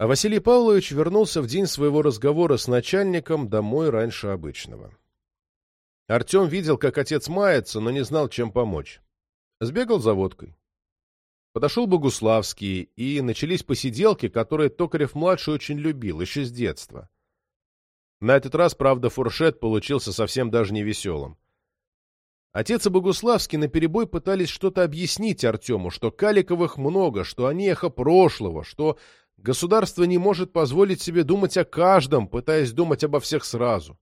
А Василий Павлович вернулся в день своего разговора с начальником домой раньше обычного. Артем видел, как отец мается, но не знал, чем помочь. Сбегал за водкой. Подошел Богуславский, и начались посиделки, которые Токарев-младший очень любил, еще с детства. На этот раз, правда, фуршет получился совсем даже не веселым. Отец и Богуславский наперебой пытались что-то объяснить Артему, что Каликовых много, что они эхо прошлого, что государство не может позволить себе думать о каждом, пытаясь думать обо всех сразу.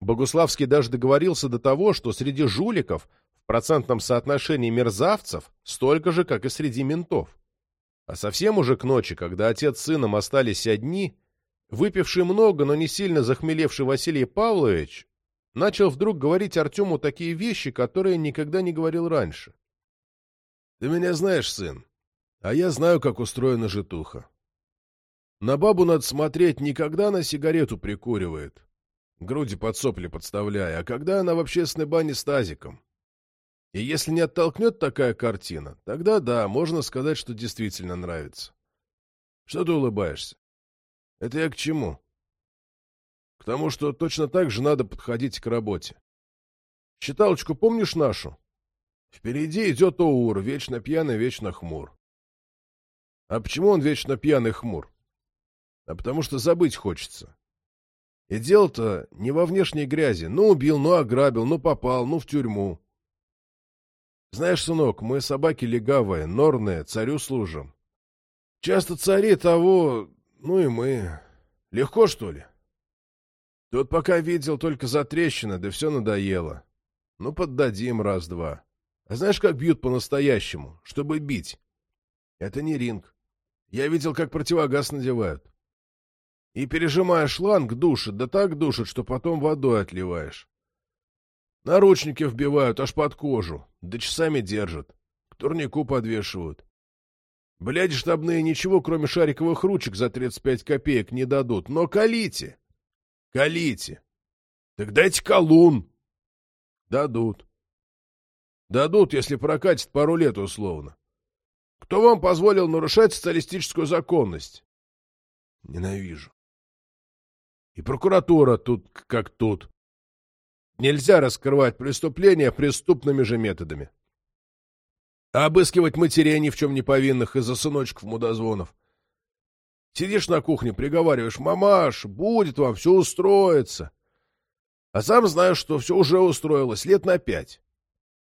Богуславский даже договорился до того, что среди жуликов в процентном соотношении мерзавцев столько же, как и среди ментов. А совсем уже к ночи, когда отец с сыном остались одни, выпивший много, но не сильно захмелевший Василий Павлович начал вдруг говорить Артему такие вещи, которые никогда не говорил раньше. — Ты меня знаешь, сын, а я знаю, как устроена житуха. На бабу надо смотреть не когда она сигарету прикуривает, груди под сопли подставляя, а когда она в общественной бане с тазиком. И если не оттолкнет такая картина, тогда да, можно сказать, что действительно нравится. Что ты улыбаешься? Это я к чему? К тому, что точно так же надо подходить к работе. Считалочку помнишь нашу? Впереди идет Оур, вечно пьяный, вечно хмур. А почему он вечно пьяный хмур? А потому что забыть хочется. И дело-то не во внешней грязи. Ну, убил, ну, ограбил, ну, попал, ну, в тюрьму. Знаешь, сынок, мы собаки легавые, норные, царю служим. Часто цари того, ну и мы. Легко, что ли? Тут пока видел только затрещины, да все надоело. Ну, поддадим раз-два. А знаешь, как бьют по-настоящему? Чтобы бить. Это не ринг. Я видел, как противогаз надевают. И, пережимая шланг, душит, да так душит, что потом водой отливаешь. Наручники вбивают аж под кожу, да часами держат. К турнику подвешивают. Бляди штабные ничего, кроме шариковых ручек за 35 копеек не дадут. Но колите! Колите! Так дайте колун! Дадут. Дадут, если прокатит пару лет условно. Кто вам позволил нарушать социалистическую законность? Ненавижу. И прокуратура тут как тут. Нельзя раскрывать преступления преступными же методами. А обыскивать матерей ни в чем не повинных из-за сыночков мудозвонов. Сидишь на кухне, приговариваешь, «Мамаш, будет вам, все устроится». А сам знаешь, что все уже устроилось, лет на пять.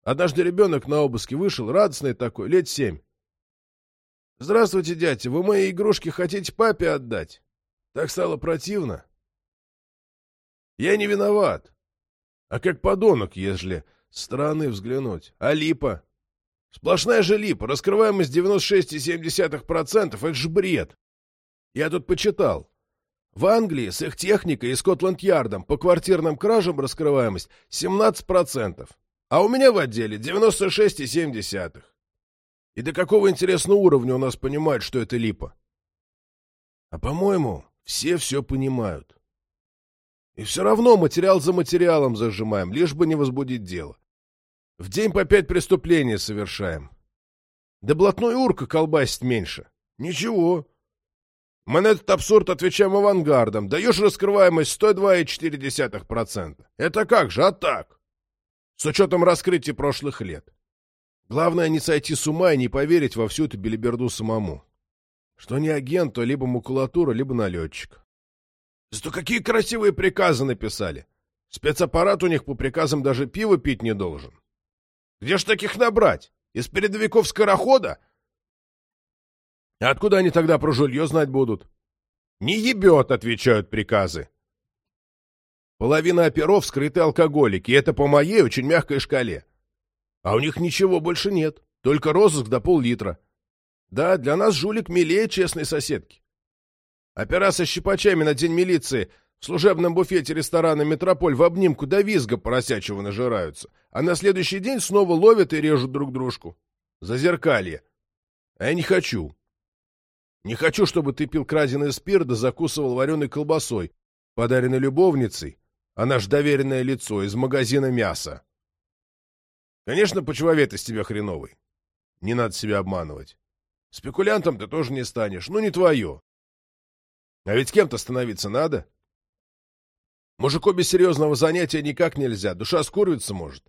Однажды ребенок на обыске вышел, радостный такой, лет семь. «Здравствуйте, дядя, вы мои игрушки хотите папе отдать?» Так стало противно. Я не виноват. А как подонок, ежели с стороны взглянуть. А липа? Сплошная же липа. Раскрываемость 96,7%. Это же бред. Я тут почитал. В Англии с их техникой и Скотланд-Ярдом по квартирным кражам раскрываемость 17%. А у меня в отделе 96,7%. И до какого интересного уровня у нас понимают, что это липа? А по-моему, все все понимают. И все равно материал за материалом зажимаем, лишь бы не возбудить дело. В день по пять преступлений совершаем. Да блатной урка колбасит меньше. Ничего. Мы на этот абсурд отвечаем авангардом. Даешь раскрываемость 102,4%. Это как же, а так? С учетом раскрытия прошлых лет. Главное не сойти с ума и не поверить во всю эту белиберду самому. Что не агент, то либо макулатура, либо налетчик. Зато какие красивые приказы написали. Спецаппарат у них по приказам даже пиво пить не должен. Где ж таких набрать? Из передовиков скорохода? А откуда они тогда про жулье знать будут? Не ебет, отвечают приказы. Половина оперов скрыты алкоголики, и это по моей очень мягкой шкале. А у них ничего больше нет, только розыск до пол-литра. Да, для нас жулик милее честной соседки. Опера со щипачами на день милиции в служебном буфете ресторана «Метрополь» в обнимку до визга поросячего нажираются, а на следующий день снова ловят и режут друг дружку. Зазеркалье. А я не хочу. Не хочу, чтобы ты пил краденый спирт да закусывал вареной колбасой, подаренной любовницей, а наш доверенное лицо из магазина мяса. Конечно, почвовед из тебя хреновый. Не надо себя обманывать. Спекулянтом ты тоже не станешь, ну не твое. А ведь кем-то становиться надо. Мужику без серьезного занятия никак нельзя, душа скурвиться может.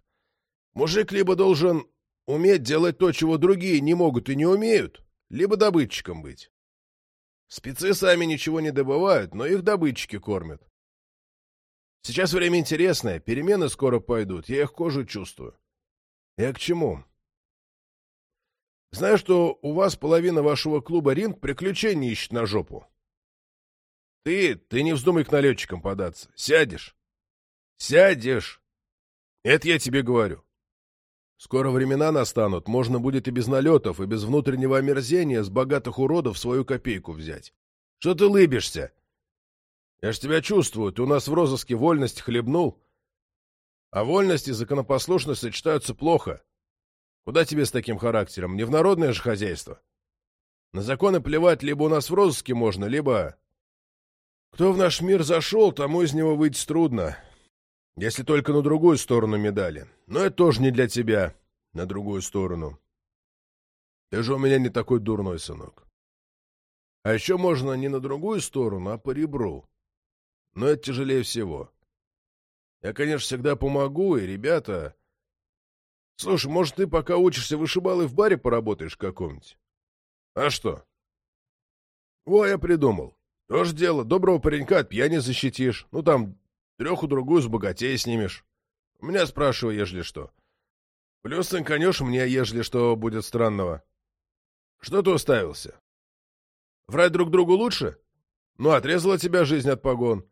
Мужик либо должен уметь делать то, чего другие не могут и не умеют, либо добытчиком быть. Спецы сами ничего не добывают, но их добытчики кормят. Сейчас время интересное, перемены скоро пойдут, я их кожу чувствую. Я к чему? Знаю, что у вас половина вашего клуба «Ринг» приключений ищет на жопу. Ты, ты не вздумай к налетчикам податься. Сядешь. Сядешь. Это я тебе говорю. Скоро времена настанут, можно будет и без налетов, и без внутреннего омерзения с богатых уродов свою копейку взять. Что ты лыбишься? Я ж тебя чувствую, ты у нас в розыске вольность хлебнул. А вольность и законопослушность сочетаются плохо. Куда тебе с таким характером? Не в народное же хозяйство. На законы плевать либо у нас в розыске можно, либо... Кто в наш мир зашел, тому из него выйти трудно. Если только на другую сторону медали. Но это тоже не для тебя, на другую сторону. Ты же у меня не такой дурной, сынок. А еще можно не на другую сторону, а по ребру. Но это тяжелее всего. Я, конечно, всегда помогу, и ребята... Слушай, может, ты пока учишься вышибалы в баре поработаешь каком-нибудь? А что? Во, я придумал. Тоже дело. Доброго паренька от пьяни защитишь. Ну, там, Треху-другую с богатей снимешь. У меня спрашивай, ежели что. Плюс цинканешь мне, ежели что будет странного. Что ты уставился? Врать друг другу лучше? Ну, отрезала тебя жизнь от погон.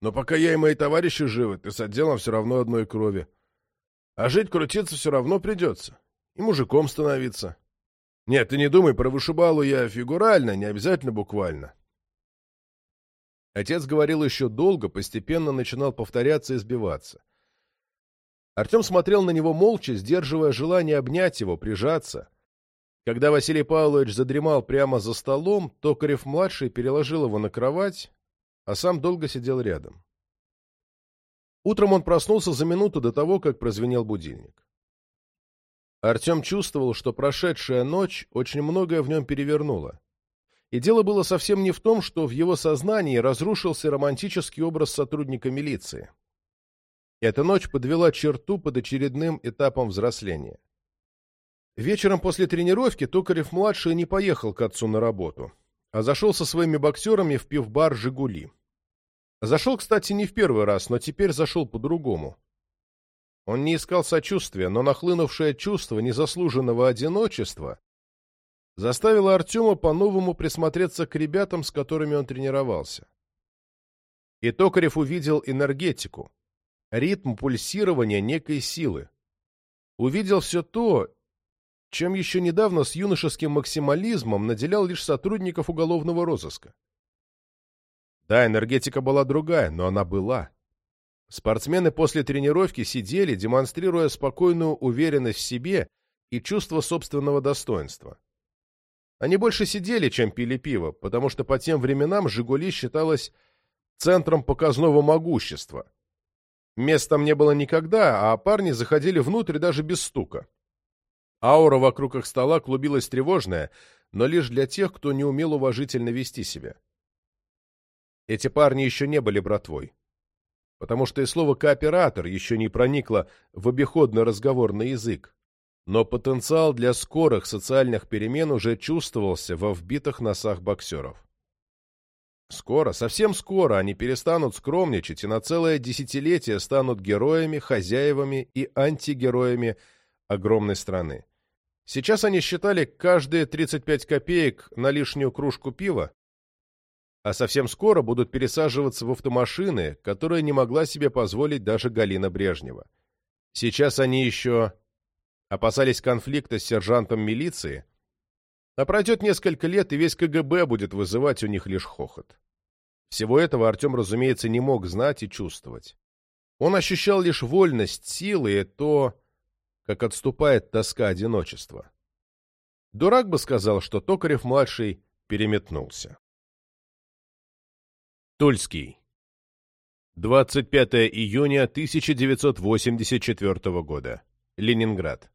Но пока я и мои товарищи живы, ты с отделом все равно одной крови. А жить крутиться все равно придется. И мужиком становиться. Нет, ты не думай, про вышибалу я фигурально, не обязательно буквально. Отец говорил еще долго, постепенно начинал повторяться и сбиваться. Артем смотрел на него молча, сдерживая желание обнять его, прижаться. Когда Василий Павлович задремал прямо за столом, Токарев-младший переложил его на кровать, а сам долго сидел рядом. Утром он проснулся за минуту до того, как прозвенел будильник. Артем чувствовал, что прошедшая ночь очень многое в нем перевернула. И дело было совсем не в том, что в его сознании разрушился романтический образ сотрудника милиции. Эта ночь подвела черту под очередным этапом взросления. Вечером после тренировки Токарев-младший не поехал к отцу на работу, а зашел со своими боксерами в пивбар «Жигули». Зашел, кстати, не в первый раз, но теперь зашел по-другому. Он не искал сочувствия, но нахлынувшее чувство незаслуженного одиночества заставило Артема по-новому присмотреться к ребятам, с которыми он тренировался. И Токарев увидел энергетику, ритм пульсирования некой силы. Увидел все то, чем еще недавно с юношеским максимализмом наделял лишь сотрудников уголовного розыска. Да, энергетика была другая, но она была. Спортсмены после тренировки сидели, демонстрируя спокойную уверенность в себе и чувство собственного достоинства. Они больше сидели, чем пили пиво, потому что по тем временам «Жигули» считалось центром показного могущества. Мест там не было никогда, а парни заходили внутрь даже без стука. Аура вокруг их стола клубилась тревожная, но лишь для тех, кто не умел уважительно вести себя. Эти парни еще не были братвой. Потому что и слово «кооператор» еще не проникло в обиходный разговорный язык но потенциал для скорых социальных перемен уже чувствовался во вбитых носах боксеров. Скоро, совсем скоро они перестанут скромничать и на целое десятилетие станут героями, хозяевами и антигероями огромной страны. Сейчас они считали каждые 35 копеек на лишнюю кружку пива, а совсем скоро будут пересаживаться в автомашины, которые не могла себе позволить даже Галина Брежнева. Сейчас они еще опасались конфликта с сержантом милиции, а пройдет несколько лет, и весь КГБ будет вызывать у них лишь хохот. Всего этого Артем, разумеется, не мог знать и чувствовать. Он ощущал лишь вольность силы и то, как отступает тоска одиночества. Дурак бы сказал, что Токарев-младший переметнулся. Тульский. 25 июня 1984 года. Ленинград.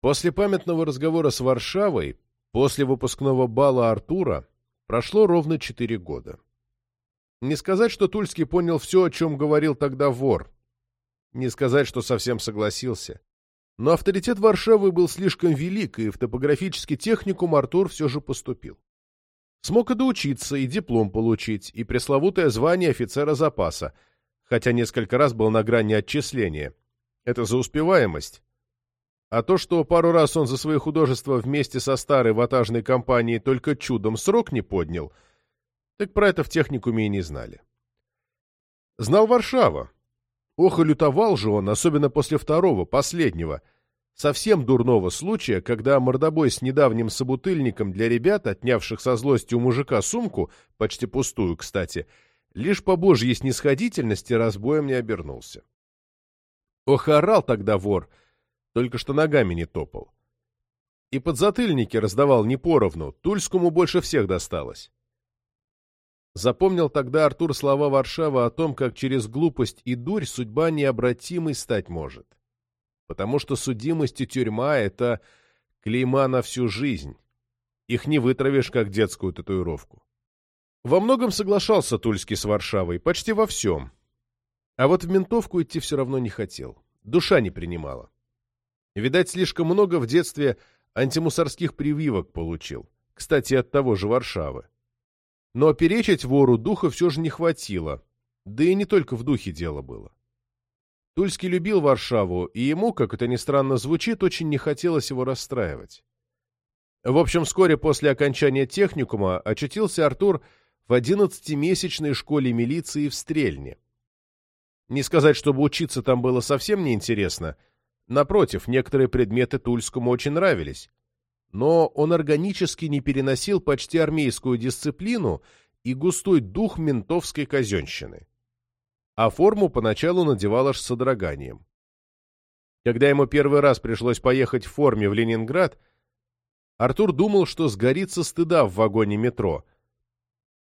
После памятного разговора с Варшавой, после выпускного бала Артура, прошло ровно четыре года. Не сказать, что Тульский понял все, о чем говорил тогда вор. Не сказать, что совсем согласился. Но авторитет Варшавы был слишком велик, и в топографический техникум Артур все же поступил. Смог и доучиться, и диплом получить, и пресловутое звание офицера запаса, хотя несколько раз был на грани отчисления. Это за успеваемость. А то, что пару раз он за свои художества вместе со старой ватажной компанией только чудом срок не поднял, так про это в техникуме и не знали. Знал Варшава, Ох и лютовал же он, особенно после второго, последнего, совсем дурного случая, когда мордобой с недавним собутыльником для ребят, отнявших со злости у мужика сумку, почти пустую, кстати, лишь по божьей снисходительности разбоем не обернулся. Ох, орал тогда вор, только что ногами не топал. И подзатыльники раздавал не поровну, Тульскому больше всех досталось. Запомнил тогда Артур слова Варшава о том, как через глупость и дурь судьба необратимой стать может. Потому что судимость и тюрьма — это клейма на всю жизнь. Их не вытравишь, как детскую татуировку. Во многом соглашался Тульский с Варшавой, почти во всем. А вот в ментовку идти все равно не хотел. Душа не принимала. Видать, слишком много в детстве антимусорских прививок получил. Кстати, от того же Варшавы. Но перечить вору духа все же не хватило, да и не только в духе дело было. Тульский любил Варшаву, и ему, как это ни странно звучит, очень не хотелось его расстраивать. В общем, вскоре после окончания техникума очутился Артур в одиннадцатимесячной школе милиции в Стрельне. Не сказать, чтобы учиться там было совсем неинтересно. Напротив, некоторые предметы Тульскому очень нравились но он органически не переносил почти армейскую дисциплину и густой дух ментовской казенщины. А форму поначалу надевал аж с содроганием. Когда ему первый раз пришлось поехать в форме в Ленинград, Артур думал, что сгорит со стыда в вагоне метро.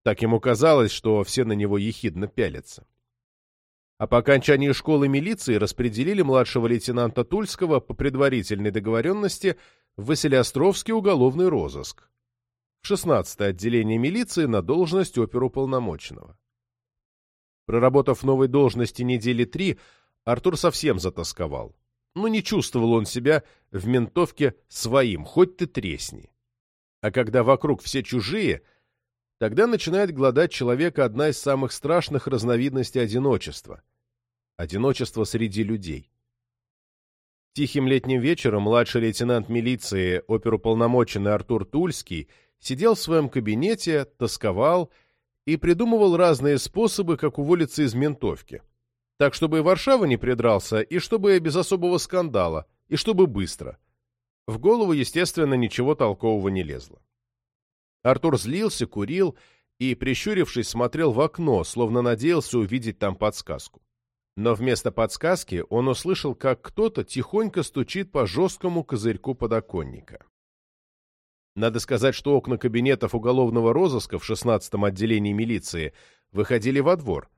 Так ему казалось, что все на него ехидно пялятся. А по окончании школы милиции распределили младшего лейтенанта Тульского по предварительной договоренности в Василиостровский уголовный розыск, в 16-е отделение милиции на должность оперуполномоченного. Проработав в новой должности недели три, Артур совсем затасковал. Но не чувствовал он себя в ментовке своим, хоть ты тресни. А когда вокруг все чужие, тогда начинает гладать человека одна из самых страшных разновидностей одиночества. Одиночество среди людей. Тихим летним вечером младший лейтенант милиции, оперуполномоченный Артур Тульский, сидел в своем кабинете, тосковал и придумывал разные способы, как уволиться из ментовки. Так, чтобы и Варшава не придрался, и чтобы без особого скандала, и чтобы быстро. В голову, естественно, ничего толкового не лезло. Артур злился, курил и, прищурившись, смотрел в окно, словно надеялся увидеть там подсказку. Но вместо подсказки он услышал, как кто-то тихонько стучит по жесткому козырьку подоконника. Надо сказать, что окна кабинетов уголовного розыска в 16-м отделении милиции выходили во двор,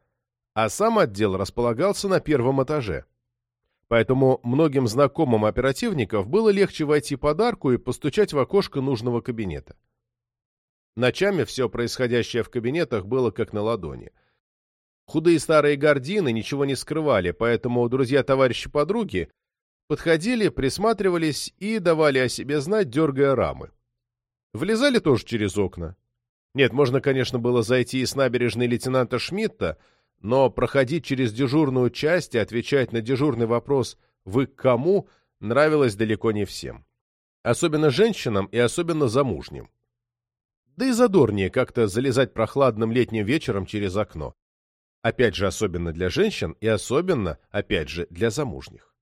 а сам отдел располагался на первом этаже. Поэтому многим знакомым оперативников было легче войти под арку и постучать в окошко нужного кабинета. Ночами все происходящее в кабинетах было как на ладони – Худые старые гардины ничего не скрывали, поэтому друзья-товарищи-подруги подходили, присматривались и давали о себе знать, дергая рамы. Влезали тоже через окна. Нет, можно, конечно, было зайти и с набережной лейтенанта Шмидта, но проходить через дежурную часть и отвечать на дежурный вопрос «Вы к кому?» нравилось далеко не всем. Особенно женщинам и особенно замужним. Да и задорнее как-то залезать прохладным летним вечером через окно. Опять же, особенно для женщин и особенно, опять же, для замужних.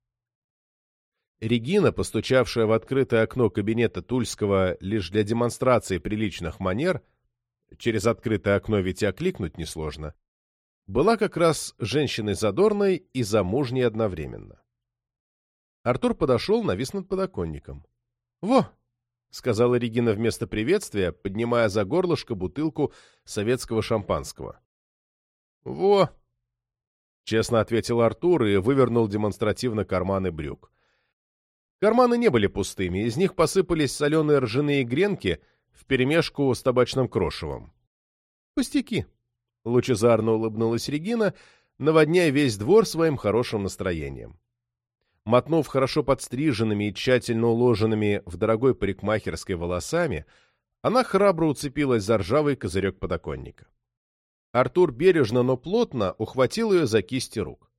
Регина, постучавшая в открытое окно кабинета Тульского лишь для демонстрации приличных манер, через открытое окно ведь и окликнуть несложно, была как раз женщиной задорной и замужней одновременно. Артур подошел, навис над подоконником. «Во!» — сказала Регина вместо приветствия, поднимая за горлышко бутылку советского шампанского. «Во!» — честно ответил Артур и вывернул демонстративно карманы брюк. Карманы не были пустыми, из них посыпались соленые ржаные гренки вперемешку с табачным крошевом. «Пустяки», — лучезарно улыбнулась Регина, наводняя весь двор своим хорошим настроением. Мотнув хорошо подстриженными и тщательно уложенными в дорогой парикмахерской волосами, она храбро уцепилась за ржавый козырек подоконника. Артур бережно, но плотно ухватил ее за кисти рук.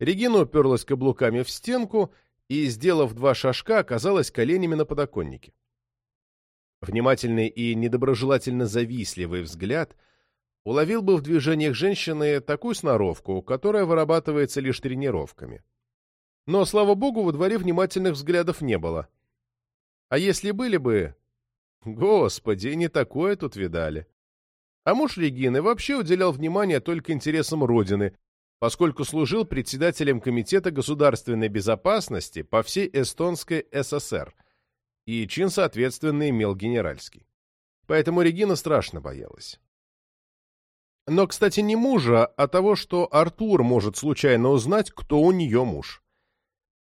Регина уперлась каблуками в стенку и, сделав два шажка, оказалась коленями на подоконнике. Внимательный и недоброжелательно завистливый взгляд уловил бы в движениях женщины такую сноровку, которая вырабатывается лишь тренировками. Но, слава богу, во дворе внимательных взглядов не было. А если были бы... Господи, не такое тут видали. А муж Регины вообще уделял внимание только интересам Родины, поскольку служил председателем Комитета государственной безопасности по всей Эстонской ССР, и чин, соответственно, имел генеральский. Поэтому Регина страшно боялась. Но, кстати, не мужа, а того, что Артур может случайно узнать, кто у нее муж.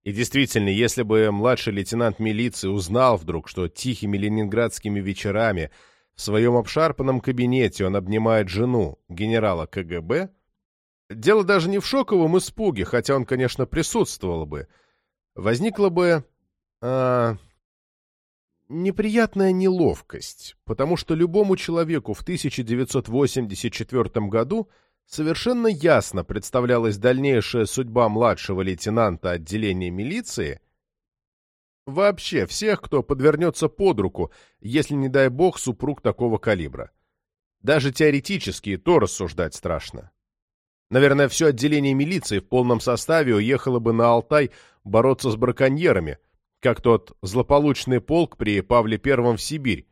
И действительно, если бы младший лейтенант милиции узнал вдруг, что тихими ленинградскими вечерами в своем обшарпанном кабинете он обнимает жену генерала КГБ, дело даже не в шоковом испуге, хотя он, конечно, присутствовал бы, возникла бы а, неприятная неловкость, потому что любому человеку в 1984 году – совершенно ясно представлялась дальнейшая судьба младшего лейтенанта отделения милиции, вообще всех, кто подвернется под руку, если, не дай бог, супруг такого калибра. Даже теоретически то рассуждать страшно. Наверное, все отделение милиции в полном составе уехало бы на Алтай бороться с браконьерами, как тот злополучный полк при Павле Первом в Сибирь.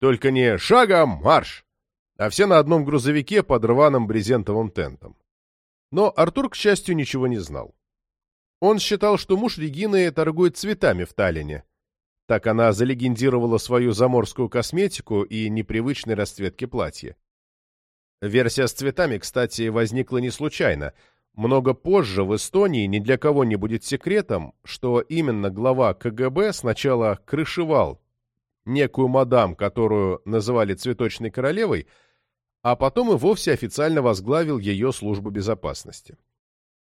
Только не «шагом марш!» а все на одном грузовике под рваным брезентовым тентом. Но Артур, к счастью, ничего не знал. Он считал, что муж Регины торгует цветами в Таллине. Так она залегендировала свою заморскую косметику и непривычной расцветки платья. Версия с цветами, кстати, возникла не случайно. Много позже в Эстонии ни для кого не будет секретом, что именно глава КГБ сначала крышевал некую мадам, которую называли «цветочной королевой», а потом и вовсе официально возглавил ее службу безопасности.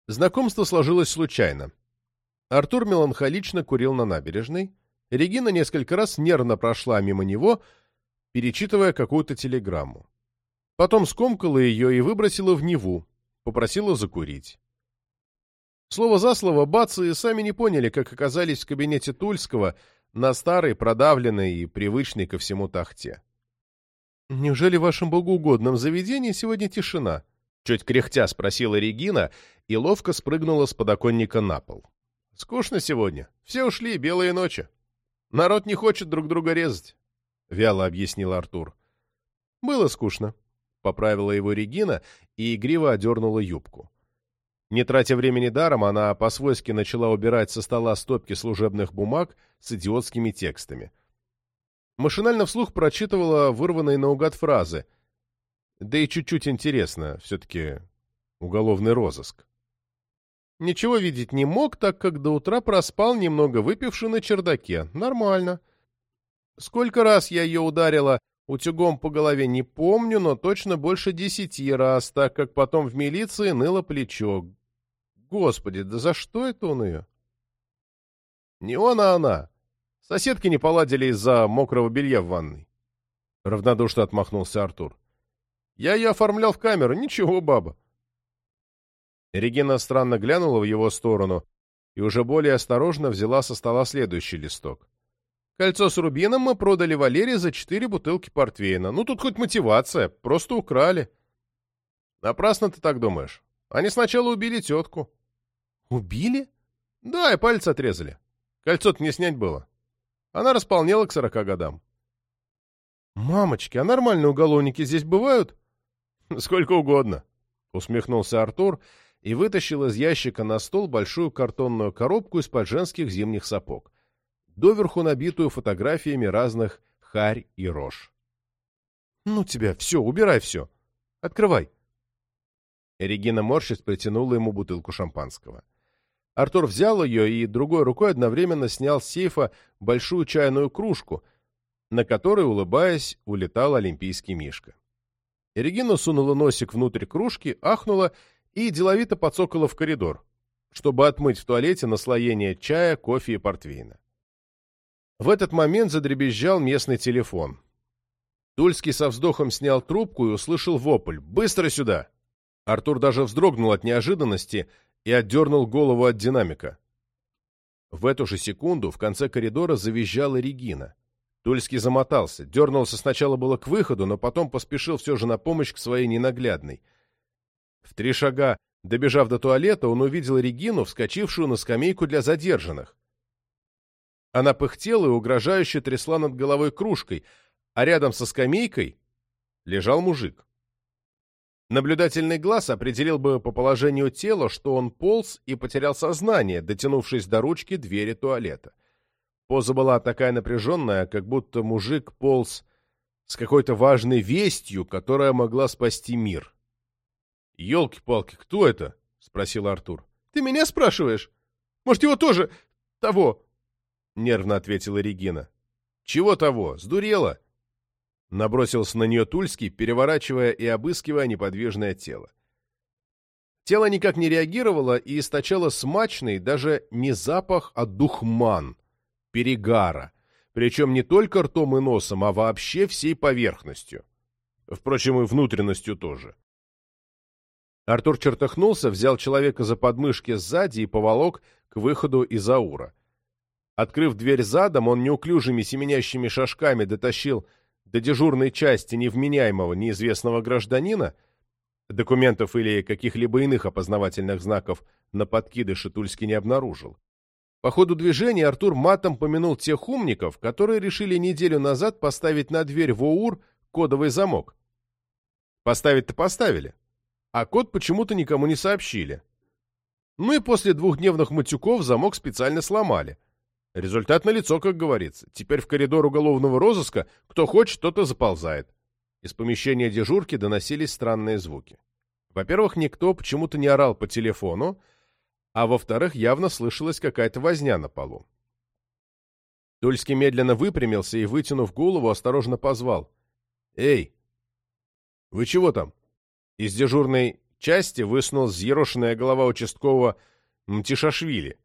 Знакомство сложилось случайно. Артур меланхолично курил на набережной, Регина несколько раз нервно прошла мимо него, перечитывая какую-то телеграмму. Потом скомкала ее и выбросила в Неву, попросила закурить. Слово за слово бацы сами не поняли, как оказались в кабинете Тульского на старой, продавленной и привычной ко всему тахте. «Неужели в вашем богоугодном заведении сегодня тишина?» Чуть кряхтя спросила Регина и ловко спрыгнула с подоконника на пол. «Скучно сегодня. Все ушли, белые ночи. Народ не хочет друг друга резать», — вяло объяснил Артур. «Было скучно», — поправила его Регина и игриво одернула юбку. Не тратя времени даром, она по-свойски начала убирать со стола стопки служебных бумаг с идиотскими текстами — Машинально вслух прочитывала вырванные наугад фразы. Да и чуть-чуть интересно, все-таки уголовный розыск. Ничего видеть не мог, так как до утра проспал, немного выпивший на чердаке. Нормально. Сколько раз я ее ударила утюгом по голове, не помню, но точно больше десяти раз, так как потом в милиции ныло плечо. Господи, да за что это он ее? Не он, а она. Соседки не поладили из-за мокрого белья в ванной. Равнодушно отмахнулся Артур. Я ее оформлял в камеру, ничего, баба. Регина странно глянула в его сторону и уже более осторожно взяла со стола следующий листок. Кольцо с рубином мы продали Валере за четыре бутылки портвейна. Ну, тут хоть мотивация, просто украли. Напрасно ты так думаешь. Они сначала убили тетку. Убили? Да, и пальцы отрезали. Кольцо-то не снять было. Она располнела к сорока годам. «Мамочки, а нормальные уголовники здесь бывают?» «Сколько угодно», — усмехнулся Артур и вытащил из ящика на стол большую картонную коробку из-под женских зимних сапог, доверху набитую фотографиями разных харь и рож. «Ну тебя, все, убирай все. Открывай». Регина морщись протянула ему бутылку шампанского. Артур взял ее и другой рукой одновременно снял с сейфа большую чайную кружку, на которой, улыбаясь, улетал олимпийский мишка. Регина сунула носик внутрь кружки, ахнула и деловито подсокала в коридор, чтобы отмыть в туалете наслоение чая, кофе и портвейна. В этот момент задребезжал местный телефон. Тульский со вздохом снял трубку и услышал вопль «Быстро сюда!». Артур даже вздрогнул от неожиданности и отдернул голову от динамика. В эту же секунду в конце коридора завизжала Регина. Тульский замотался, дернулся сначала было к выходу, но потом поспешил все же на помощь к своей ненаглядной. В три шага, добежав до туалета, он увидел Регину, вскочившую на скамейку для задержанных. Она пыхтела и угрожающе трясла над головой кружкой, а рядом со скамейкой лежал мужик. Наблюдательный глаз определил бы по положению тела, что он полз и потерял сознание, дотянувшись до ручки двери туалета. Поза была такая напряженная, как будто мужик полз с какой-то важной вестью, которая могла спасти мир. «Елки-палки, кто это?» — спросил Артур. «Ты меня спрашиваешь? Может, его тоже... того?» — нервно ответила Регина. «Чего того? Сдурела?» Набросился на нее Тульский, переворачивая и обыскивая неподвижное тело. Тело никак не реагировало и источало смачный, даже не запах, а духман, перегара, причем не только ртом и носом, а вообще всей поверхностью. Впрочем, и внутренностью тоже. Артур чертыхнулся, взял человека за подмышки сзади и поволок к выходу из аура. Открыв дверь задом, он неуклюжими семенящими шажками дотащил до дежурной части невменяемого неизвестного гражданина, документов или каких-либо иных опознавательных знаков на подкидыше Тульский не обнаружил. По ходу движения Артур матом помянул тех умников, которые решили неделю назад поставить на дверь в ОУР кодовый замок. Поставить-то поставили, а код почему-то никому не сообщили. Ну и после двухдневных матюков замок специально сломали. Результат налицо, как говорится. Теперь в коридор уголовного розыска кто хочет, тот и заползает. Из помещения дежурки доносились странные звуки. Во-первых, никто почему-то не орал по телефону, а во-вторых, явно слышалась какая-то возня на полу. Тульский медленно выпрямился и, вытянув голову, осторожно позвал. «Эй! Вы чего там?» Из дежурной части высунулась взъерошенная голова участкового Мтишашвили.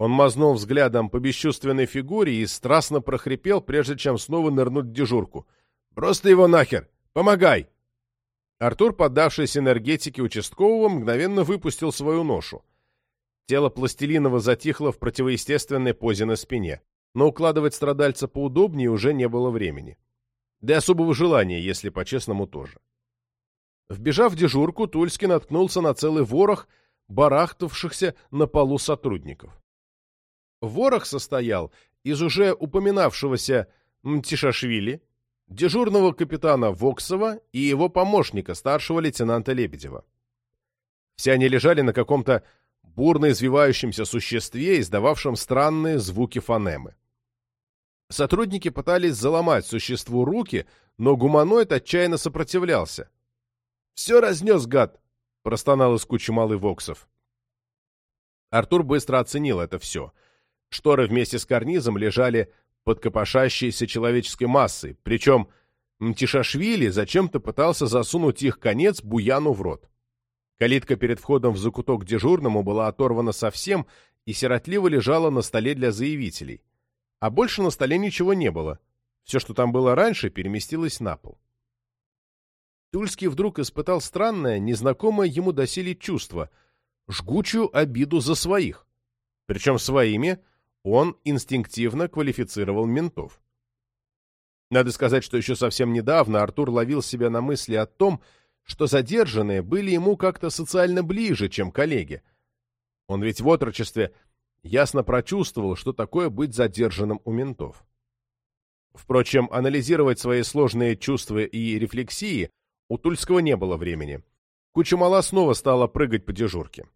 Он мазнул взглядом по бесчувственной фигуре и страстно прохрипел, прежде чем снова нырнуть в дежурку. «Просто его нахер! Помогай!» Артур, поддавшись энергетике участкового, мгновенно выпустил свою ношу. Тело пластилиново затихло в противоестественной позе на спине, но укладывать страдальца поудобнее уже не было времени. Да и особого желания, если по-честному тоже. Вбежав в дежурку, Тульский наткнулся на целый ворох барахтавшихся на полу сотрудников. Ворох состоял из уже упоминавшегося Мтишашвили, дежурного капитана Воксова и его помощника, старшего лейтенанта Лебедева. Все они лежали на каком-то бурно извивающемся существе, издававшем странные звуки фонемы. Сотрудники пытались заломать существу руки, но гуманоид отчаянно сопротивлялся. «Все разнес, гад!» — простонал из кучи малый Воксов. Артур быстро оценил это все — Шторы вместе с карнизом лежали под копошащейся человеческой массой, причем Мтишашвили зачем-то пытался засунуть их конец Буяну в рот. Калитка перед входом в закуток дежурному была оторвана совсем и сиротливо лежала на столе для заявителей. А больше на столе ничего не было. Все, что там было раньше, переместилось на пол. Тульский вдруг испытал странное, незнакомое ему доселе чувство — жгучую обиду за своих. Причем своими он инстинктивно квалифицировал ментов. Надо сказать, что еще совсем недавно Артур ловил себя на мысли о том, что задержанные были ему как-то социально ближе, чем коллеги. Он ведь в отрочестве ясно прочувствовал, что такое быть задержанным у ментов. Впрочем, анализировать свои сложные чувства и рефлексии у Тульского не было времени. Куча мала снова стала прыгать по дежурке.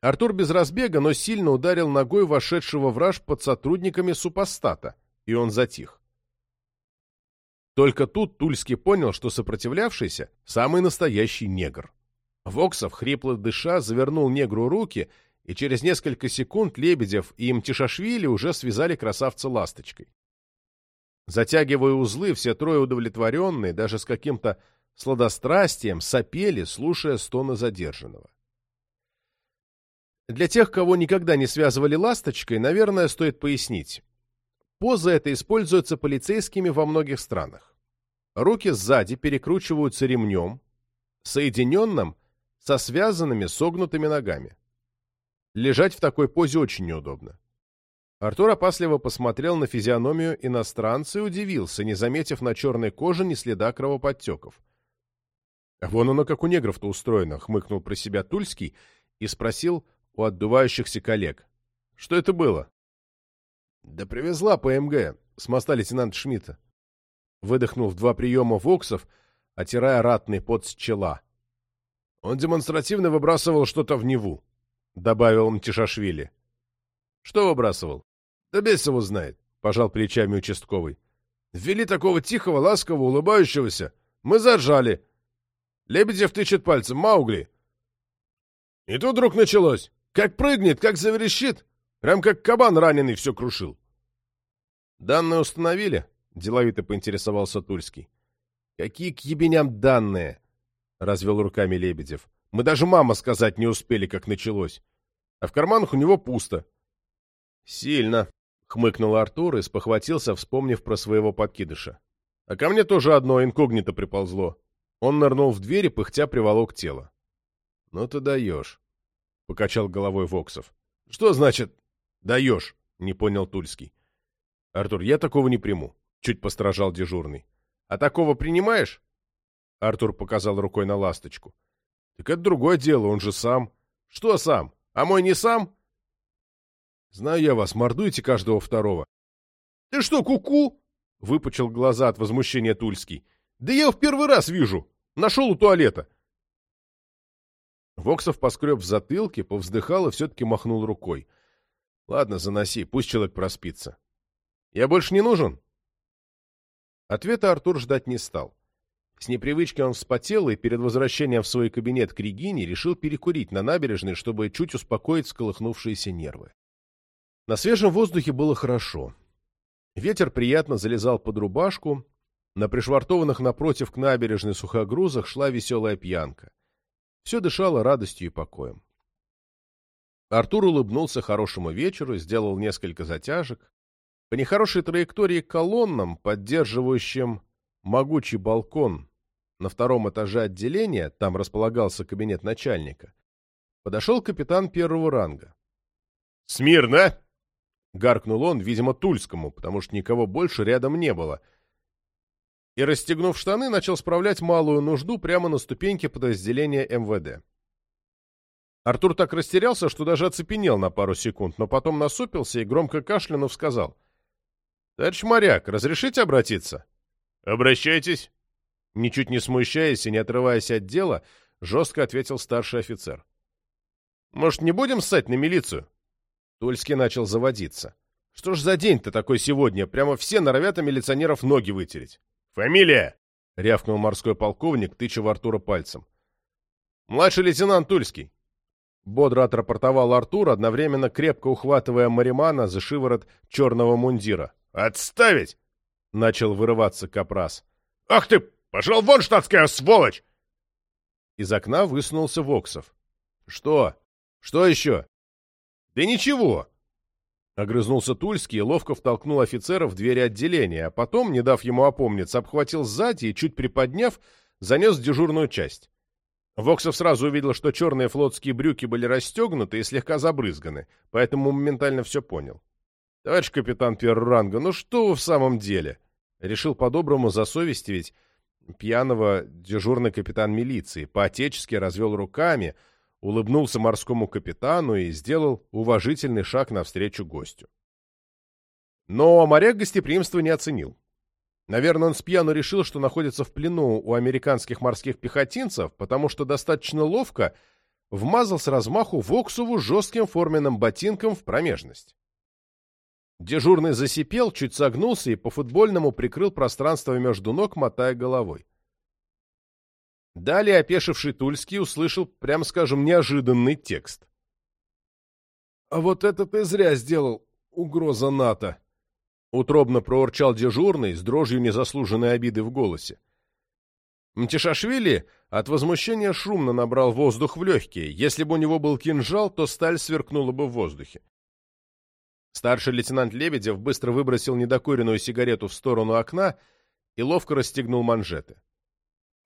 Артур без разбега, но сильно ударил ногой вошедшего враж под сотрудниками супостата, и он затих. Только тут Тульский понял, что сопротивлявшийся — самый настоящий негр. Воксов, хрипло дыша, завернул негру руки и через несколько секунд Лебедев и Мтишашвили уже связали красавца ласточкой. Затягивая узлы, все трое удовлетворенные, даже с каким-то сладострастием, сопели, слушая стоны задержанного. Для тех, кого никогда не связывали ласточкой, наверное, стоит пояснить. Поза эта используется полицейскими во многих странах. Руки сзади перекручиваются ремнем, соединенным со связанными согнутыми ногами. Лежать в такой позе очень неудобно. Артур опасливо посмотрел на физиономию иностранца и удивился, не заметив на черной коже ни следа кровоподтеков. «Вон оно как у негров-то устроено», — хмыкнул про себя Тульский и спросил у отдувающихся коллег. «Что это было?» «Да привезла ПМГ с моста лейтенанта Шмидта», — выдохнул в два приема Воксов, отирая ратный пот с чела. «Он демонстративно выбрасывал что-то в Неву», — добавил Мтишашвили. «Что выбрасывал?» «Да бес его знает», — пожал плечами участковый. «Ввели такого тихого, ласкового, улыбающегося. Мы заржали. Лебедев тычет пальцем. Маугли!» И тут вдруг началось. Как прыгнет, как заверещит. Прям как кабан раненый все крушил. «Данные установили?» — деловито поинтересовался Тульский. «Какие к ебеням данные?» — развел руками Лебедев. «Мы даже мама сказать не успели, как началось. А в карманах у него пусто». «Сильно», — хмыкнул Артур и спохватился, вспомнив про своего подкидыша. «А ко мне тоже одно инкогнито приползло». Он нырнул в дверь и пыхтя приволок тело. «Ну ты даешь», — покачал головой Воксов. «Что значит «даешь»?» — не понял Тульский. «Артур, я такого не приму», — чуть постражал дежурный. «А такого принимаешь?» Артур показал рукой на ласточку. «Так это другое дело, он же сам». «Что сам? А мой не сам?» «Знаю я вас, мордуете каждого второго». «Ты что, куку?» -ку — выпучил глаза от возмущения Тульский. «Да я в первый раз вижу. Нашел у туалета». Воксов поскреб в затылке, повздыхал и все-таки махнул рукой. «Ладно, заноси, пусть человек проспится». «Я больше не нужен?» Ответа Артур ждать не стал. С непривычки он вспотел и перед возвращением в свой кабинет к Регине решил перекурить на набережной, чтобы чуть успокоить сколыхнувшиеся нервы. На свежем воздухе было хорошо. Ветер приятно залезал под рубашку, на пришвартованных напротив к набережной сухогрузах шла веселая пьянка. Все дышало радостью и покоем. Артур улыбнулся хорошему вечеру, сделал несколько затяжек. По нехорошей траектории колоннам, поддерживающим могучий балкон на втором этаже отделения, там располагался кабинет начальника, подошел капитан первого ранга. «Смирно!» — гаркнул он, видимо, Тульскому, потому что никого больше рядом не было — и, расстегнув штаны, начал справлять малую нужду прямо на ступеньке подразделения МВД. Артур так растерялся, что даже оцепенел на пару секунд, но потом насупился и, громко кашлянув, сказал. «Товарищ моряк, разрешите обратиться?» «Обращайтесь!» Ничуть не смущаясь и не отрываясь от дела, жестко ответил старший офицер. «Может, не будем ссать на милицию?» Тульский начал заводиться. «Что ж за день-то такой сегодня? Прямо все норовят милиционеров ноги вытереть». «Фамилия!» — рявкнул морской полковник, тыча в Артура пальцем. «Младший лейтенант Тульский!» Бодро отрапортовал Артур, одновременно крепко ухватывая Маримана за шиворот черного мундира. «Отставить!» — начал вырываться Капрас. «Ах ты! Пошел вон, штатская сволочь!» Из окна высунулся Воксов. «Что? Что еще?» «Да ничего!» Огрызнулся Тульский и ловко втолкнул офицера в двери отделения, а потом, не дав ему опомниться, обхватил сзади и, чуть приподняв, занес дежурную часть. Воксов сразу увидел, что черные флотские брюки были расстегнуты и слегка забрызганы, поэтому моментально все понял. «Товарищ капитан первого ранга, ну что вы в самом деле?» Решил по-доброму засовестивить пьяного дежурный капитан милиции, по-отечески развел руками — улыбнулся морскому капитану и сделал уважительный шаг навстречу гостю. Но моряк гостеприимства не оценил. Наверное, он с пьяну решил, что находится в плену у американских морских пехотинцев, потому что достаточно ловко вмазал с размаху Воксову жестким форменным ботинком в промежность. Дежурный засипел, чуть согнулся и по-футбольному прикрыл пространство между ног, мотая головой. Далее опешивший Тульский услышал, прямо скажем, неожиданный текст. «А вот это ты зря сделал, угроза НАТО!» Утробно проурчал дежурный с дрожью незаслуженной обиды в голосе. Мтишашвили от возмущения шумно набрал воздух в легкие. Если бы у него был кинжал, то сталь сверкнула бы в воздухе. Старший лейтенант Лебедев быстро выбросил недокуренную сигарету в сторону окна и ловко расстегнул манжеты.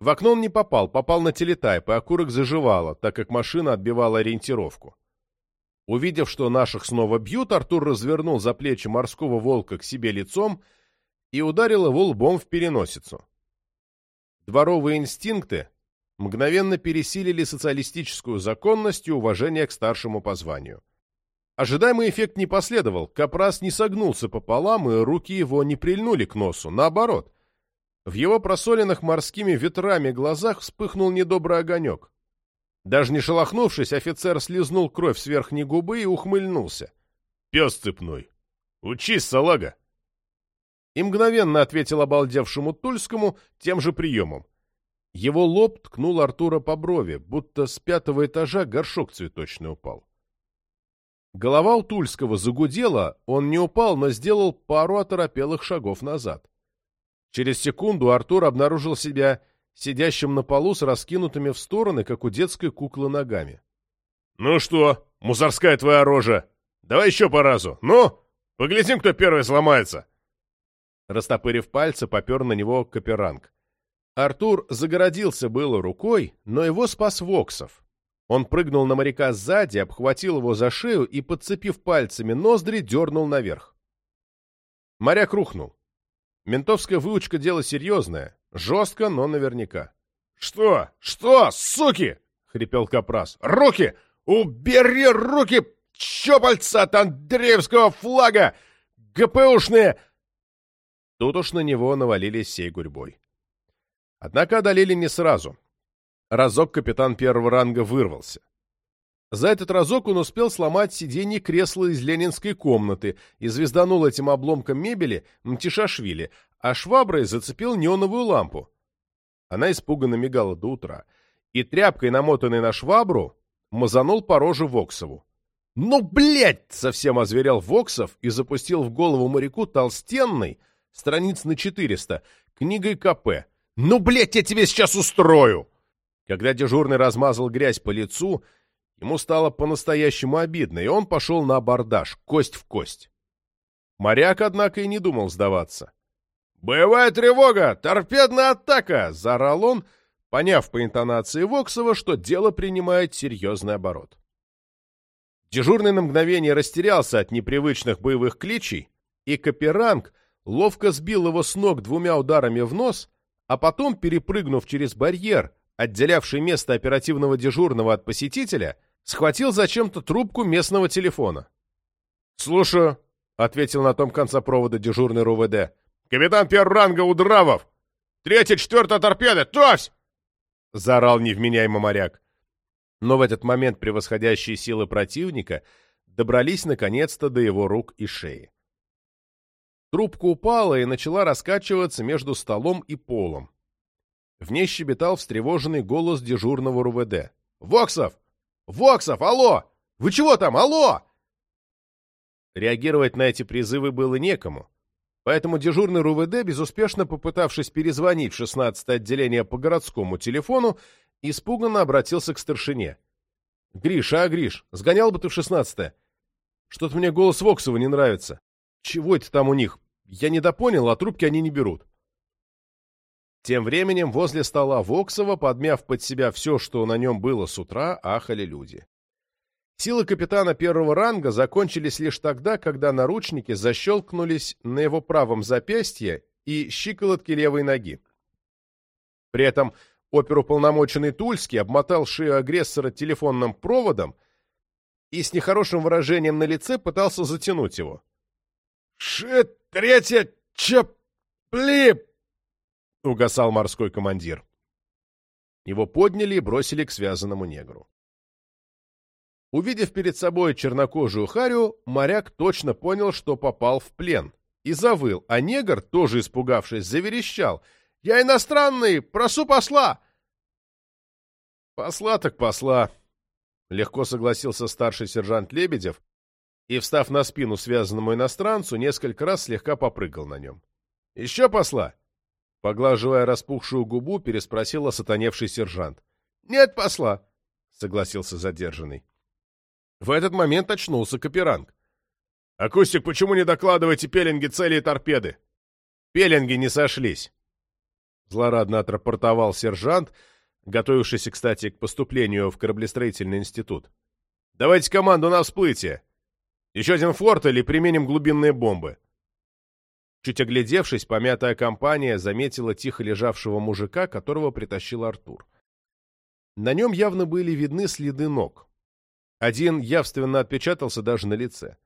В окно он не попал, попал на телетайп, и окурок заживало, так как машина отбивала ориентировку. Увидев, что наших снова бьют, Артур развернул за плечи морского волка к себе лицом и ударил его лбом в переносицу. Дворовые инстинкты мгновенно пересилили социалистическую законность и уважение к старшему по званию. Ожидаемый эффект не последовал, Капрас не согнулся пополам, и руки его не прильнули к носу, наоборот. В его просоленных морскими ветрами глазах вспыхнул недобрый огонек. Даже не шелохнувшись, офицер слезнул кровь с верхней губы и ухмыльнулся. «Пес цепной! Учись, салага!» И мгновенно ответил обалдевшему Тульскому тем же приемом. Его лоб ткнул Артура по брови, будто с пятого этажа горшок цветочный упал. Голова у Тульского загудела, он не упал, но сделал пару оторопелых шагов назад. Через секунду Артур обнаружил себя сидящим на полу с раскинутыми в стороны, как у детской куклы, ногами. — Ну что, мусорская твоя рожа? Давай еще по разу. Ну, поглядим, кто первый сломается. Растопырив пальцы, попер на него Каперанг. Артур загородился было рукой, но его спас Воксов. Он прыгнул на моряка сзади, обхватил его за шею и, подцепив пальцами ноздри, дернул наверх. Моряк рухнул. Ментовская выучка — дело серьезное. Жестко, но наверняка. — Что? Что, суки? — хрипел Капрас. — Руки! Убери руки! Щупальца от Андреевского флага! ГПУшные! Тут уж на него навалились всей гурьбой. Однако одолели не сразу. Разок капитан первого ранга вырвался. За этот разок он успел сломать сиденье кресла из ленинской комнаты и звезданул этим обломком мебели Мтишашвили, а шваброй зацепил неоновую лампу. Она испуганно мигала до утра. И тряпкой, намотанной на швабру, мазанул по роже Воксову. «Ну, блядь!» — совсем озверел Воксов и запустил в голову моряку толстенный, страниц на 400, книгой КП. «Ну, блядь, я тебе сейчас устрою!» Когда дежурный размазал грязь по лицу, ему стало по-настоящему обидно, и он пошел на абордаж, кость в кость. Моряк, однако, и не думал сдаваться. «Боевая тревога! Торпедная атака!» — заорал он, поняв по интонации Воксова, что дело принимает серьезный оборот. Дежурный на мгновение растерялся от непривычных боевых кличей, и Каперанг ловко сбил его с ног двумя ударами в нос, а потом, перепрыгнув через барьер, отделявший место оперативного дежурного от посетителя, схватил зачем-то трубку местного телефона. «Слушаю», — ответил на том конце провода дежурный РУВД. Капитан первого ранга Удравов! Третья, четвертая торпеда! Тось!» — заорал невменяемый моряк. Но в этот момент превосходящие силы противника добрались наконец-то до его рук и шеи. Трубка упала и начала раскачиваться между столом и полом. В ней щебетал встревоженный голос дежурного РУВД. «Воксов! Воксов! Алло! Вы чего там? Алло!» Реагировать на эти призывы было некому. Поэтому дежурный РУВД, безуспешно попытавшись перезвонить в 16-е отделение по городскому телефону, испуганно обратился к старшине. «Гриш, а, Гриш, сгонял бы ты в 16-е? Что-то мне голос Воксова не нравится. Чего это там у них? Я недопонял, а трубки они не берут». Тем временем возле стола Воксова, подмяв под себя все, что на нем было с утра, ахали люди. Силы капитана первого ранга закончились лишь тогда, когда наручники защелкнулись на его правом запястье и щиколотке левой ноги. При этом оперуполномоченный Тульский обмотал шею агрессора телефонным проводом и с нехорошим выражением на лице пытался затянуть его. «Шит, третья, чапли!» — угасал морской командир. Его подняли и бросили к связанному негру. Увидев перед собой чернокожую харю, моряк точно понял, что попал в плен, и завыл, а негр, тоже испугавшись, заверещал. «Я иностранный! Прошу посла!» «Посла так посла!» — легко согласился старший сержант Лебедев, и, встав на спину связанному иностранцу, несколько раз слегка попрыгал на нем. «Еще посла?» Поглаживая распухшую губу, переспросил осатаневший сержант. «Нет посла», — согласился задержанный. В этот момент очнулся Каперанг. «Акустик, почему не докладываете пеленги цели и торпеды?» «Пеленги не сошлись», — злорадно отрапортовал сержант, готовившийся, кстати, к поступлению в кораблестроительный институт. «Давайте команду на всплытие. Еще один форт или применим глубинные бомбы?» Чуть оглядевшись, помятая компания заметила тихо лежавшего мужика, которого притащил Артур. На нем явно были видны следы ног. Один явственно отпечатался даже на лице.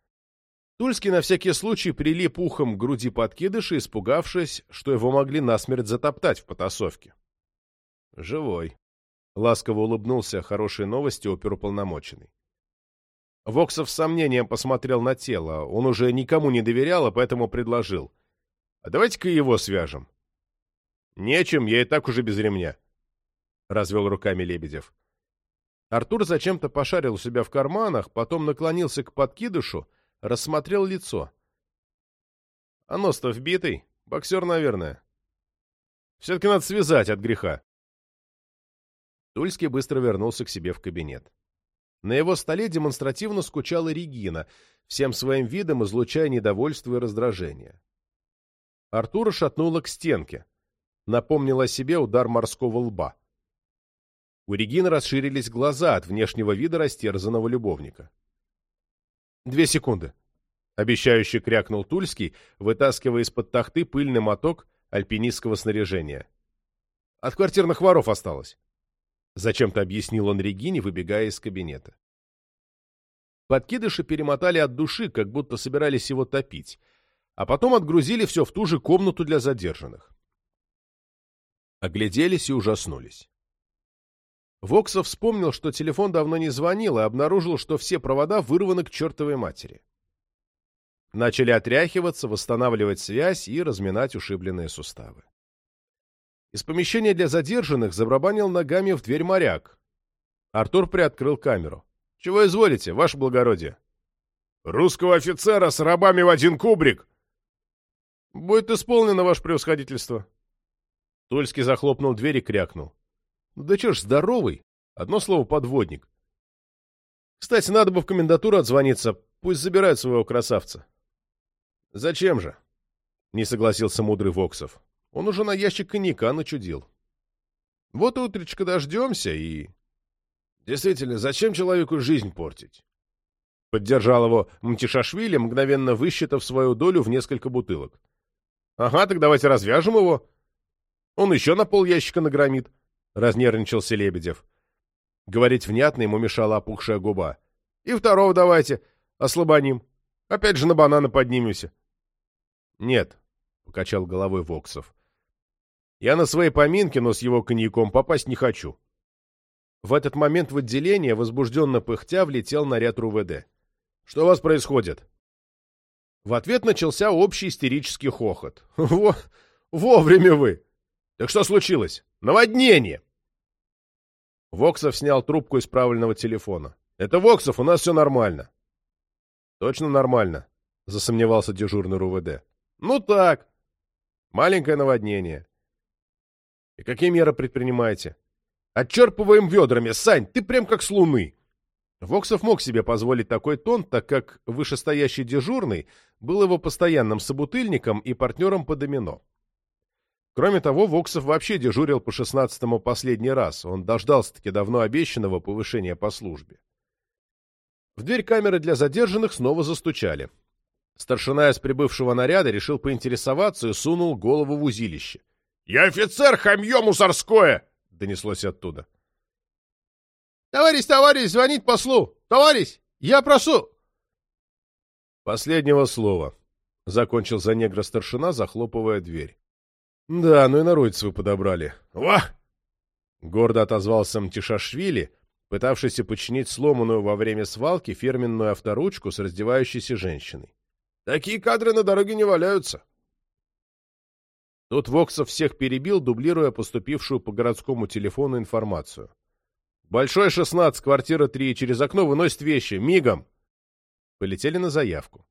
Тульский на всякий случай прилип ухом к груди подкидыша, испугавшись, что его могли насмерть затоптать в потасовке. «Живой», — ласково улыбнулся хорошей новости оперуполномоченный. Воксов с сомнением посмотрел на тело. Он уже никому не доверял, а поэтому предложил. «А давайте-ка его свяжем». «Нечем, я и так уже без ремня», — развел руками Лебедев. Артур зачем-то пошарил у себя в карманах, потом наклонился к подкидышу рассмотрел лицо. А нос-то вбитый, боксер, наверное. Все-таки надо связать от греха. Тульский быстро вернулся к себе в кабинет. На его столе демонстративно скучала Регина, всем своим видом излучая недовольство и раздражение. Артура шатнула к стенке. Напомнила о себе удар морского лба. У Регины расширились глаза от внешнего вида растерзанного любовника. Две секунды. Обещающе крякнул Тульский, вытаскивая из-под тахты пыльный моток альпинистского снаряжения. От квартирных воров осталось. Зачем-то объяснил он Регине, выбегая из кабинета. Подкидыши перемотали от души, как будто собирались его топить, а потом отгрузили все в ту же комнату для задержанных. Огляделись и ужаснулись. Воксов вспомнил, что телефон давно не звонил, и обнаружил, что все провода вырваны к чертовой матери. Начали отряхиваться, восстанавливать связь и разминать ушибленные суставы. Из помещения для задержанных забрабанил ногами в дверь моряк. Артур приоткрыл камеру. — Чего изволите, ваше благородие? — Русского офицера с рабами в один кубрик! — Будет исполнено, ваше превосходительство. Тульский захлопнул дверь и крякнул. Да чё ж, здоровый. Одно слово подводник. Кстати, надо бы в комендатуру отзвониться. Пусть забирают своего красавца. Зачем же? Не согласился мудрый Воксов. Он уже на ящик коньяка начудил. Вот утречко дождемся и... Действительно, зачем человеку жизнь портить? Поддержал его Мтишашвили, мгновенно высчитав свою долю в несколько бутылок. Ага, так давайте развяжем его. Он еще на пол ящика нагромит. — разнервничался Лебедев. Говорить внятно ему мешала опухшая губа. «И второго давайте, ослабоним. Опять же на бананы поднимемся». «Нет», — покачал головой Воксов. «Я на свои поминки, но с его коньяком попасть не хочу». В этот момент в отделение, возбужденно пыхтя, влетел наряд РУВД. «Что у вас происходит?» В ответ начался общий истерический хохот. «Во... Вовремя вы! Так что случилось? Наводнение!» Воксов снял трубку из правильного телефона. «Это Воксов, у нас все нормально». «Точно нормально», — засомневался дежурный РУВД. «Ну так. Маленькое наводнение». «И какие меры предпринимаете?» «Отчерпываем ведрами. Сань, ты прям как с луны». Воксов мог себе позволить такой тон, так как вышестоящий дежурный был его постоянным собутыльником и партнером по домино. Кроме того, Воксов вообще дежурил по шестнадцатому последний раз. Он дождался-таки давно обещанного повышения по службе. В дверь камеры для задержанных снова застучали. Старшина из прибывшего наряда решил поинтересоваться и сунул голову в узилище. — Я офицер, хамье мусорское! — донеслось оттуда. — Товарищ, товарищ, звонить послу! Товарищ, я прошу! Последнего слова. Закончил за негра старшина, захлопывая дверь. Да, ну и народец вы подобрали. Ва! Гордо отозвался Мтишашвили, пытавшийся починить сломанную во время свалки фирменную авторучку с раздевающейся женщиной. Такие кадры на дороге не валяются. Тут Воксов всех перебил, дублируя поступившую по городскому телефону информацию. «Большой 16, квартира 3, через окно выносит вещи. Мигом!» Полетели на заявку.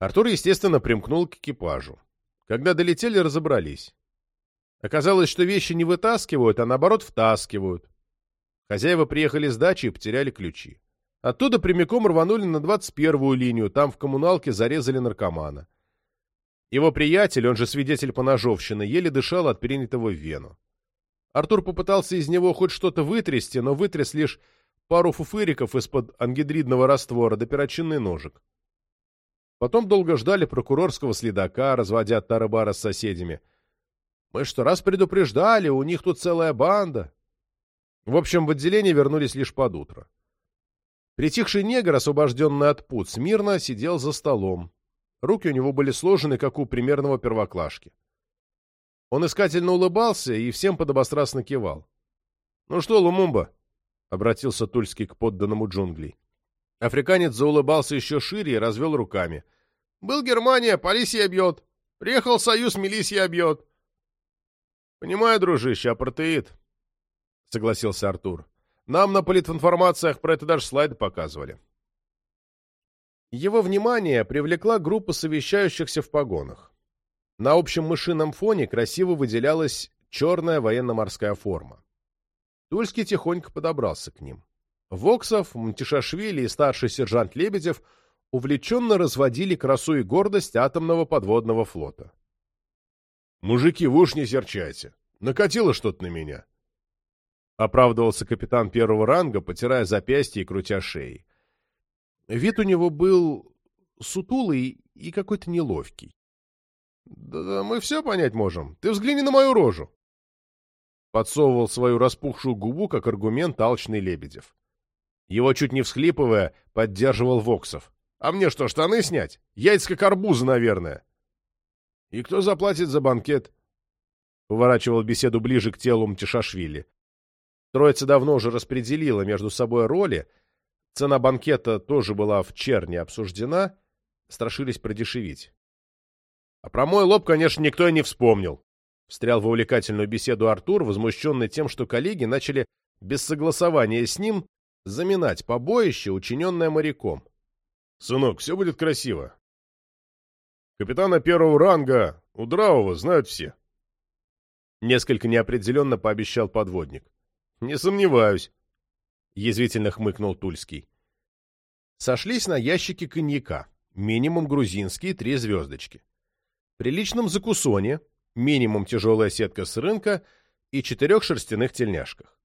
Артур, естественно, примкнул к экипажу. Когда долетели, разобрались. Оказалось, что вещи не вытаскивают, а наоборот втаскивают. Хозяева приехали с дачи и потеряли ключи. Оттуда прямиком рванули на 21-ю линию, там в коммуналке зарезали наркомана. Его приятель, он же свидетель поножовщины, еле дышал от перенятого в вену. Артур попытался из него хоть что-то вытрясти, но вытряс лишь пару фуфыриков из-под ангидридного раствора да перочинный ножик. Потом долго ждали прокурорского следака, разводя тарабара с соседями. Мы что, раз предупреждали, у них тут целая банда. В общем, в отделение вернулись лишь под утро. Притихший негр, освобожденный от пут, смирно сидел за столом. Руки у него были сложены, как у примерного первоклашки. Он искательно улыбался и всем подобострастно кивал. — Ну что, Лумумба? — обратился Тульский к подданному джунглей. Африканец заулыбался еще шире и развел руками. — Был Германия, полиция бьет. Приехал Союз, милиция бьет. — Понимаю, дружище, апартеид, — согласился Артур. — Нам на политинформациях про это даже слайды показывали. Его внимание привлекла группа совещающихся в погонах. На общем мышином фоне красиво выделялась черная военно-морская форма. Тульский тихонько подобрался к ним. Воксов, Мтишашвили и старший сержант Лебедев увлеченно разводили красу и гордость атомного подводного флота. «Мужики, вы уж не серчайте. Накатило что-то на меня», — оправдывался капитан первого ранга, потирая запястье и крутя шеи. Вид у него был сутулый и какой-то неловкий. Да, да мы все понять можем. Ты взгляни на мою рожу. Подсовывал свою распухшую губу как аргумент алчный Лебедев. Его, чуть не всхлипывая, поддерживал Воксов. А мне что, штаны снять? Яйца как арбузы, наверное. И кто заплатит за банкет? Поворачивал беседу ближе к телу Мтишашвили. Троица давно уже распределила между собой роли. Цена банкета тоже была в черне обсуждена. Страшились продешевить. А про мой лоб, конечно, никто и не вспомнил. Встрял в увлекательную беседу Артур, возмущенный тем, что коллеги начали без согласования с ним заминать побоище, учиненное моряком. «Сынок, все будет красиво. Капитана первого ранга Удравого знают все». Несколько неопределенно пообещал подводник. «Не сомневаюсь», — язвительно хмыкнул Тульский. Сошлись на ящике коньяка, минимум грузинские, три звездочки приличном закусоне, минимум тяжелая сетка с рынка и четырех шерстяных тельняшках.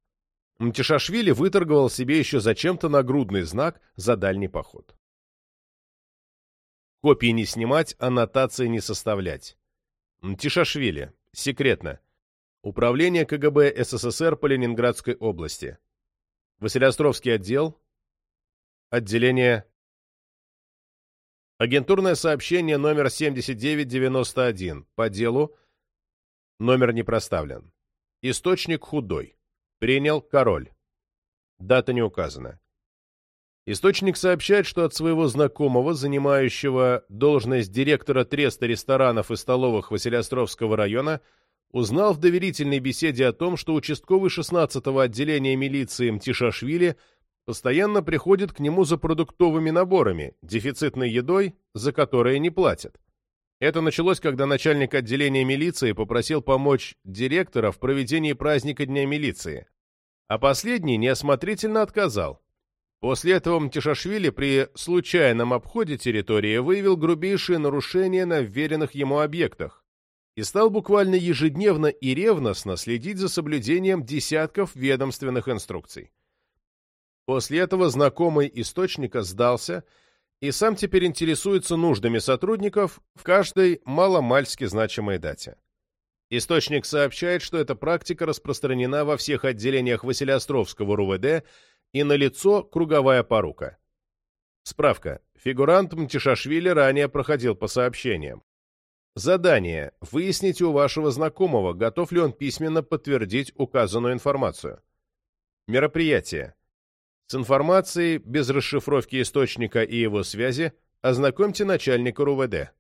Мтишашвили выторговал себе еще зачем-то нагрудный знак за дальний поход. Копии не снимать, аннотации не составлять. Мтишашвили. Секретно. Управление КГБ СССР по Ленинградской области. Василиостровский отдел. Отделение Агентурное сообщение номер 7991 по делу. Номер не проставлен. Источник худой. Принял король. Дата не указана. Источник сообщает, что от своего знакомого, занимающего должность директора треста ресторанов и столовых Василиостровского района, узнал в доверительной беседе о том, что участковый 16-го отделения милиции Мтишашвили – постоянно приходит к нему за продуктовыми наборами, дефицитной едой, за которые не платят. Это началось, когда начальник отделения милиции попросил помочь директора в проведении праздника Дня милиции, а последний неосмотрительно отказал. После этого Мтишашвили при случайном обходе территории выявил грубейшие нарушения на вверенных ему объектах и стал буквально ежедневно и ревностно следить за соблюдением десятков ведомственных инструкций. После этого знакомый источника сдался и сам теперь интересуется нуждами сотрудников в каждой маломальски значимой дате. Источник сообщает, что эта практика распространена во всех отделениях Василиостровского РУВД и налицо круговая порука. Справка. Фигурант Мтишашвили ранее проходил по сообщениям. Задание. Выясните у вашего знакомого, готов ли он письменно подтвердить указанную информацию. Мероприятие. С информацией, без расшифровки источника и его связи, ознакомьте начальника РУВД.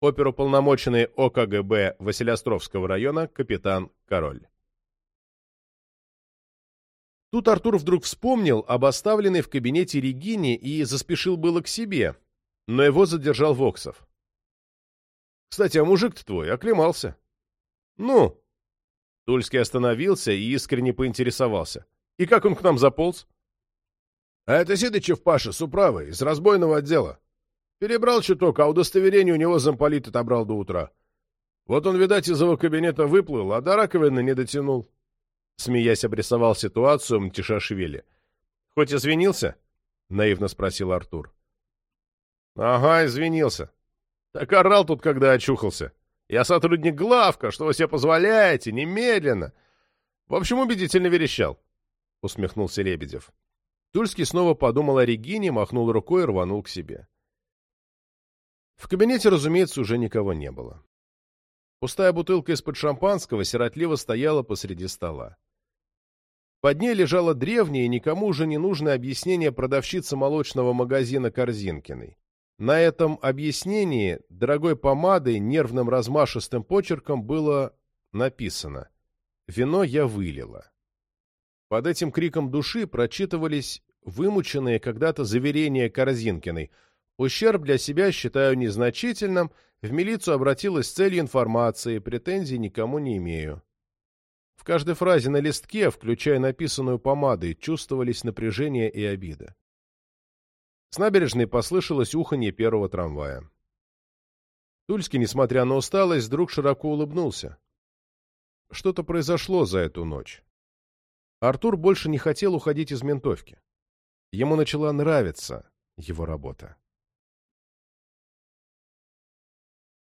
Оперуполномоченный ОКГБ Василиостровского района капитан Король. Тут Артур вдруг вспомнил об оставленной в кабинете Регине и заспешил было к себе, но его задержал Воксов. «Кстати, а мужик-то твой оклемался». «Ну?» Тульский остановился и искренне поинтересовался. «И как он к нам заполз?» «А это Сидычев Паша с из разбойного отдела. Перебрал чуток, а удостоверение у него замполит отобрал до утра. Вот он, видать, из его кабинета выплыл, а до раковины не дотянул». Смеясь, обрисовал ситуацию Мтишашвили. «Хоть извинился?» — наивно спросил Артур. «Ага, извинился. Так орал тут, когда очухался. Я сотрудник главка, что вы себе позволяете, немедленно!» В общем, убедительно верещал, — усмехнулся Лебедев. Тульский снова подумал о Регине, махнул рукой и рванул к себе. В кабинете, разумеется, уже никого не было. Пустая бутылка из-под шампанского сиротливо стояла посреди стола. Под ней лежало древнее, никому уже не нужное объяснение продавщицы молочного магазина Корзинкиной. На этом объяснении дорогой помадой нервным размашистым почерком было написано «Вино я вылила». Под этим криком души прочитывались вымученные когда-то заверения Корзинкиной. Ущерб для себя считаю незначительным, в милицию обратилась с целью информации, претензий никому не имею. В каждой фразе на листке, включая написанную помадой, чувствовались напряжение и обида. С набережной послышалось уханье первого трамвая. Тульский, несмотря на усталость, вдруг широко улыбнулся. Что-то произошло за эту ночь. Артур больше не хотел уходить из ментовки. Ему начала нравиться его работа.